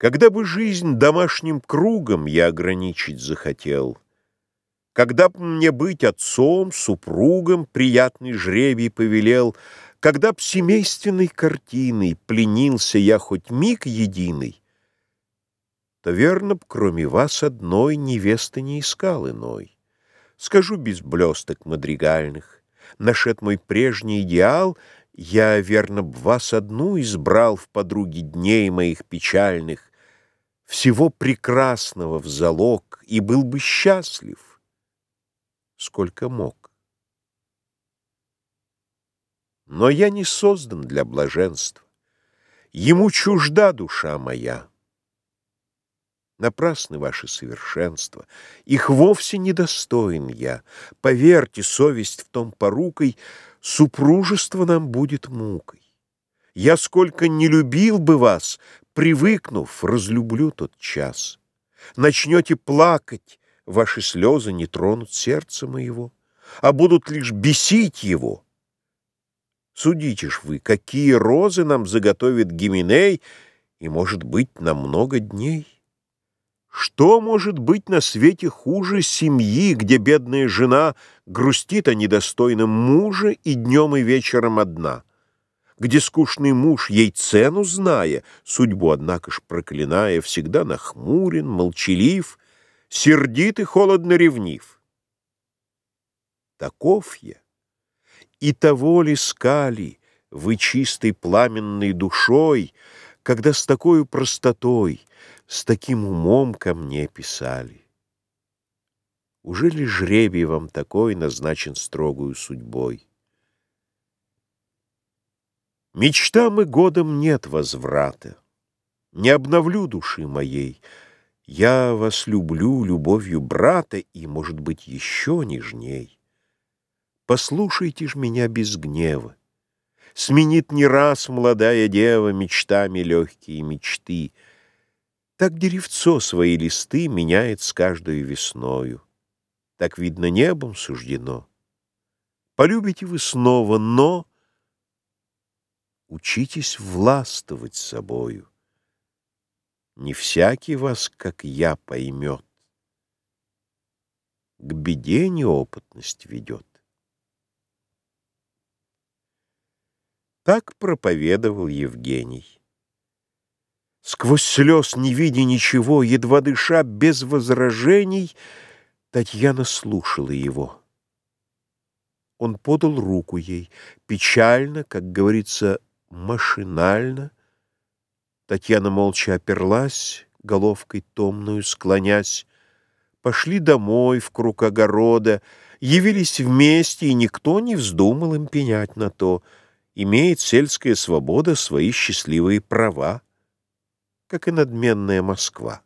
Когда бы жизнь домашним кругом я ограничить захотел, Когда б мне быть отцом, супругом приятный жребий повелел, Когда б семейственной картиной пленился я хоть миг единый, То, верно б, кроме вас одной невесты не искал иной. Скажу без блесток мадригальных, Нашед мой прежний идеал — я, верно, б вас одну избрал в подруги дней моих печальных, всего прекрасного в залог, и был бы счастлив, сколько мог. Но я не создан для блаженства, ему чужда душа моя. Напрасны ваши совершенства, их вовсе недостоин я. Поверьте, совесть в том порукой, супружество нам будет мукой. Я сколько не любил бы вас, Привыкнув, разлюблю тот час. Начнете плакать, ваши слезы не тронут сердце моего, а будут лишь бесить его. Судите ж вы, какие розы нам заготовит Гименей, и, может быть, на много дней. Что может быть на свете хуже семьи, где бедная жена грустит о недостойном муже и днем и вечером одна? Где скучный муж, ей цену зная, судьбу, однако ж проклиная, всегда нахмурен, молчалив, сердит и холодно ревнив. Таков я, и того ли скали вы чистой пламенной душой, когда с такой простотой, с таким умом ко мне писали? Уже ли жребий вам такой назначен строгую судьбой? Мечтам и годам нет возврата. Не обновлю души моей. Я вас люблю любовью брата и, может быть, еще нежней. Послушайте ж меня без гнева. Сменит не раз молодая дева мечтами легкие мечты. Так деревцо свои листы меняет с каждой весною. Так, видно, небом суждено. Полюбите вы снова, но... Учитесь властвовать собою. Не всякий вас, как я, поймет. К беде неопытность ведет. Так проповедовал Евгений. Сквозь слез, не видя ничего, едва дыша, без возражений, Татьяна слушала его. Он подал руку ей, печально, как говорится, машинально. Татьяна молча оперлась, головкой томную склонясь. Пошли домой в круг огорода, явились вместе, и никто не вздумал им пенять на то. Имеет сельская свобода свои счастливые права, как и надменная Москва.